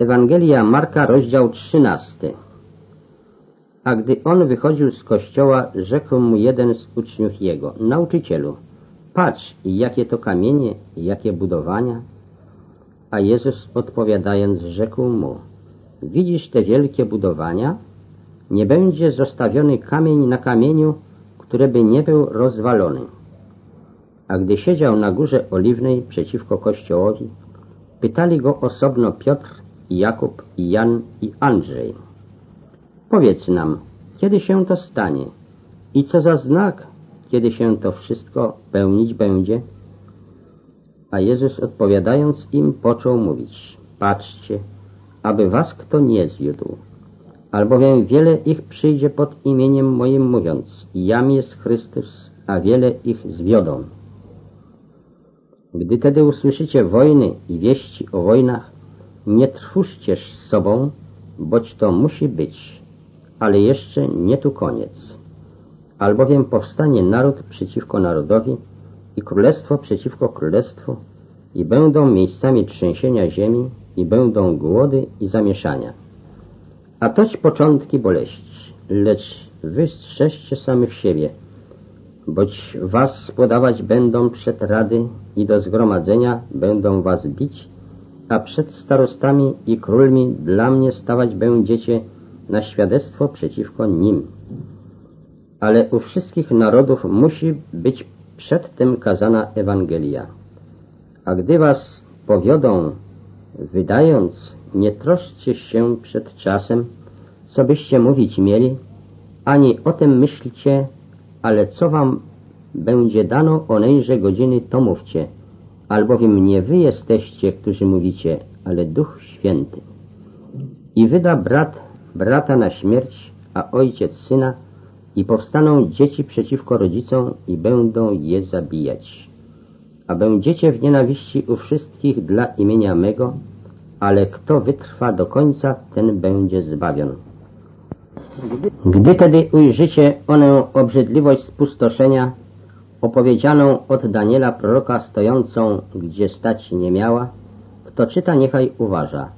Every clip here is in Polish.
Ewangelia Marka, rozdział 13. A gdy on wychodził z kościoła, rzekł mu jeden z uczniów jego, nauczycielu, patrz, jakie to kamienie, jakie budowania. A Jezus odpowiadając, rzekł mu, widzisz te wielkie budowania? Nie będzie zostawiony kamień na kamieniu, który by nie był rozwalony. A gdy siedział na górze oliwnej przeciwko kościołowi, pytali go osobno Piotr i Jakub, i Jan, i Andrzej. Powiedz nam, kiedy się to stanie i co za znak, kiedy się to wszystko pełnić będzie? A Jezus odpowiadając im począł mówić, patrzcie, aby was kto nie zwiódł, albowiem wiele ich przyjdzie pod imieniem moim mówiąc, jam jest Chrystus, a wiele ich zwiodą. Gdy tedy usłyszycie wojny i wieści o wojnach, nie trwóżcież sobą, boć to musi być, ale jeszcze nie tu koniec. Albowiem powstanie naród przeciwko narodowi i królestwo przeciwko królestwu i będą miejscami trzęsienia ziemi i będą głody i zamieszania. A toć początki boleści, lecz wy strzeżcie samych siebie, boć was podawać będą przed rady i do zgromadzenia będą was bić a przed starostami i królmi dla mnie stawać będziecie na świadectwo przeciwko nim. Ale u wszystkich narodów musi być przedtem kazana Ewangelia. A gdy was powiodą, wydając, nie troszcie się przed czasem, co byście mówić mieli, ani o tym myślcie, ale co wam będzie dano o godziny, to mówcie – albowiem nie wy jesteście, którzy mówicie, ale Duch Święty. I wyda brat brata na śmierć, a ojciec syna, i powstaną dzieci przeciwko rodzicom i będą je zabijać. A będziecie w nienawiści u wszystkich dla imienia mego, ale kto wytrwa do końca, ten będzie zbawiony. Gdy tedy ujrzycie onę obrzydliwość spustoszenia, opowiedzianą od Daniela proroka stojącą, gdzie stać nie miała, kto czyta, niechaj uważa.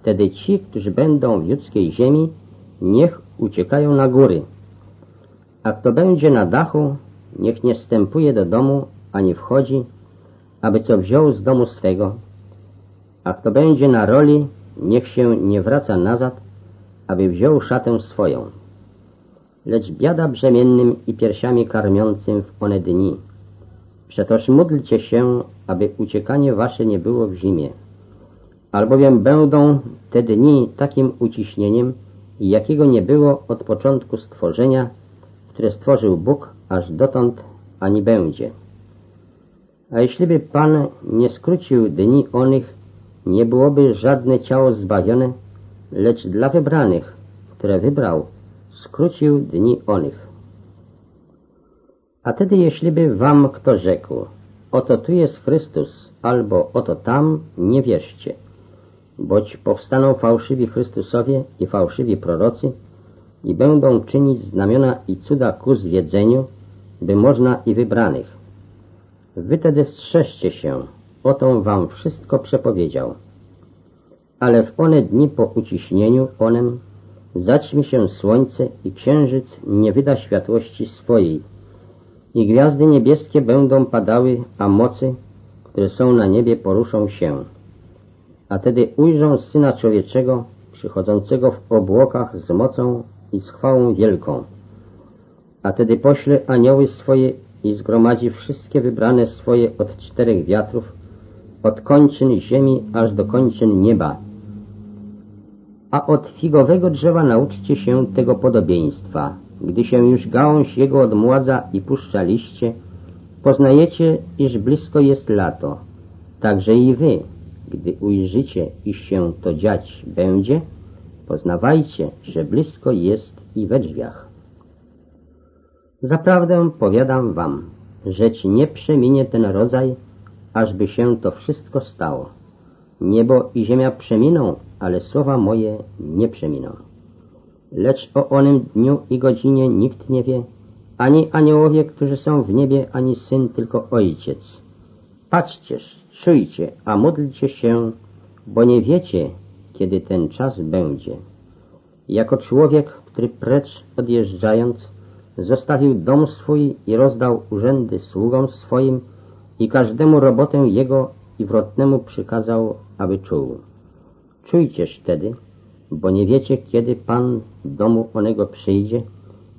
Wtedy ci, którzy będą w judzkiej ziemi, niech uciekają na góry. A kto będzie na dachu, niech nie wstępuje do domu, ani wchodzi, aby co wziął z domu swego. A kto będzie na roli, niech się nie wraca nazad, aby wziął szatę swoją lecz biada brzemiennym i piersiami karmiącym w one dni. Przetoż módlcie się, aby uciekanie wasze nie było w zimie. Albowiem będą te dni takim uciśnieniem, jakiego nie było od początku stworzenia, które stworzył Bóg, aż dotąd ani będzie. A jeśliby Pan nie skrócił dni onych, nie byłoby żadne ciało zbawione, lecz dla wybranych, które wybrał, skrócił dni onych. A tedy jeśliby wam kto rzekł, oto tu jest Chrystus, albo oto tam, nie wierzcie, boć powstaną fałszywi Chrystusowie i fałszywi prorocy i będą czynić znamiona i cuda ku zwiedzeniu, by można i wybranych. Wy tedy strzeżcie się, oto wam wszystko przepowiedział. Ale w one dni po uciśnieniu onem zaćmi się słońce i księżyc nie wyda światłości swojej i gwiazdy niebieskie będą padały, a mocy, które są na niebie, poruszą się. A tedy ujrzą Syna Człowieczego przychodzącego w obłokach z mocą i z chwałą wielką. A tedy pośle anioły swoje i zgromadzi wszystkie wybrane swoje od czterech wiatrów, od kończyn ziemi aż do kończyn nieba a od figowego drzewa nauczcie się tego podobieństwa. Gdy się już gałąź jego odmładza i puszcza liście, poznajecie, iż blisko jest lato. Także i wy, gdy ujrzycie, iż się to dziać będzie, poznawajcie, że blisko jest i we drzwiach. Zaprawdę powiadam wam, rzecz nie przeminie ten rodzaj, ażby się to wszystko stało. Niebo i ziemia przeminą, ale słowa moje nie przeminą. Lecz o onym dniu i godzinie nikt nie wie, ani aniołowie, którzy są w niebie, ani Syn, tylko Ojciec. Patrzcie, czujcie, a módlcie się, bo nie wiecie, kiedy ten czas będzie. Jako człowiek, który precz odjeżdżając, zostawił dom swój i rozdał urzędy sługom swoim i każdemu robotę jego i wrotnemu przykazał, aby czuł. Czujcież wtedy, bo nie wiecie, kiedy Pan domu onego przyjdzie,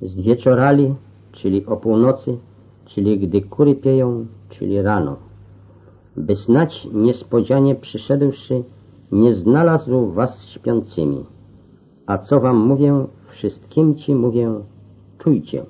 z wieczorali, czyli o północy, czyli gdy kury pieją, czyli rano. By snać niespodzianie przyszedłszy, nie znalazł was śpiącymi. A co wam mówię, wszystkim ci mówię, czujcie.